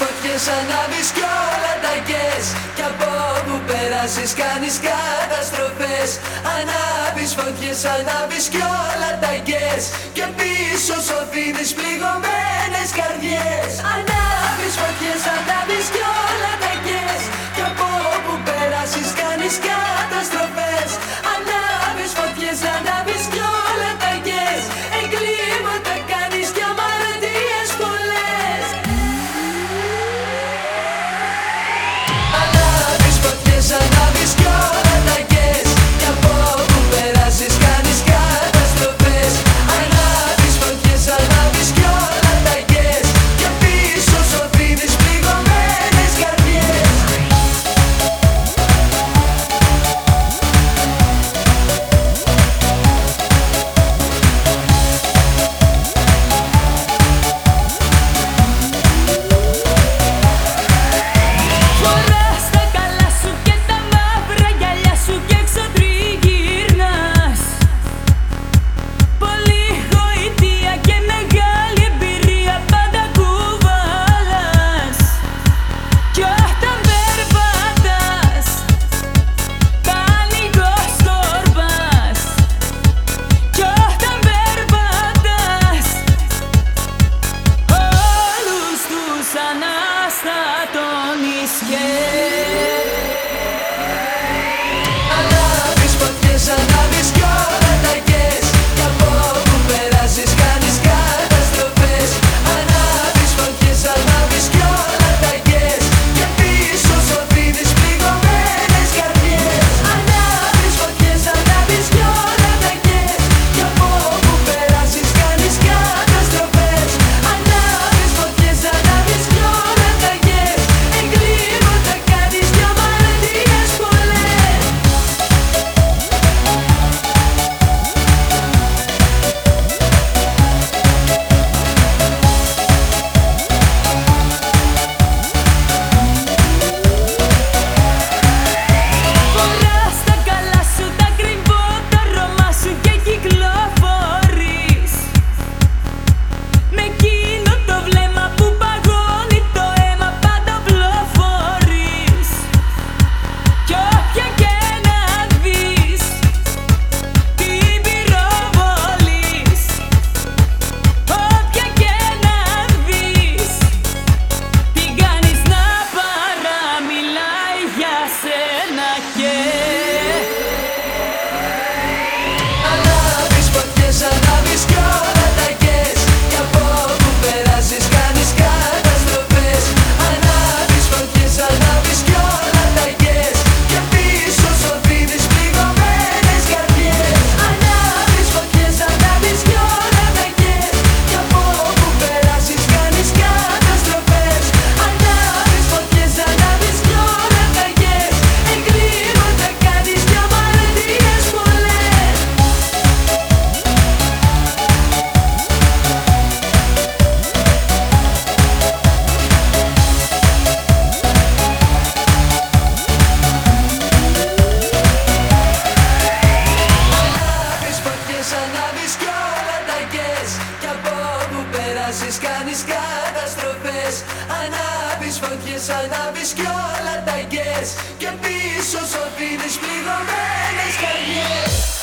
φωτιές ανάβεις κι όλα τα κες Κι από όπου περάσεις κάνεις καταστροφές. Ανάβεις φωτιές, ανάβεις κι όλα τα κες Και πίσω σου αφήνεις πληγωμένες καρδιές. Yeah. χάσεις κάνεις καταστροφές. Ανάβεις φωτιές, ανάβεις κι όλα τα γκες. Και πίσω σου αφήνεις πληγωμένες καρδιές.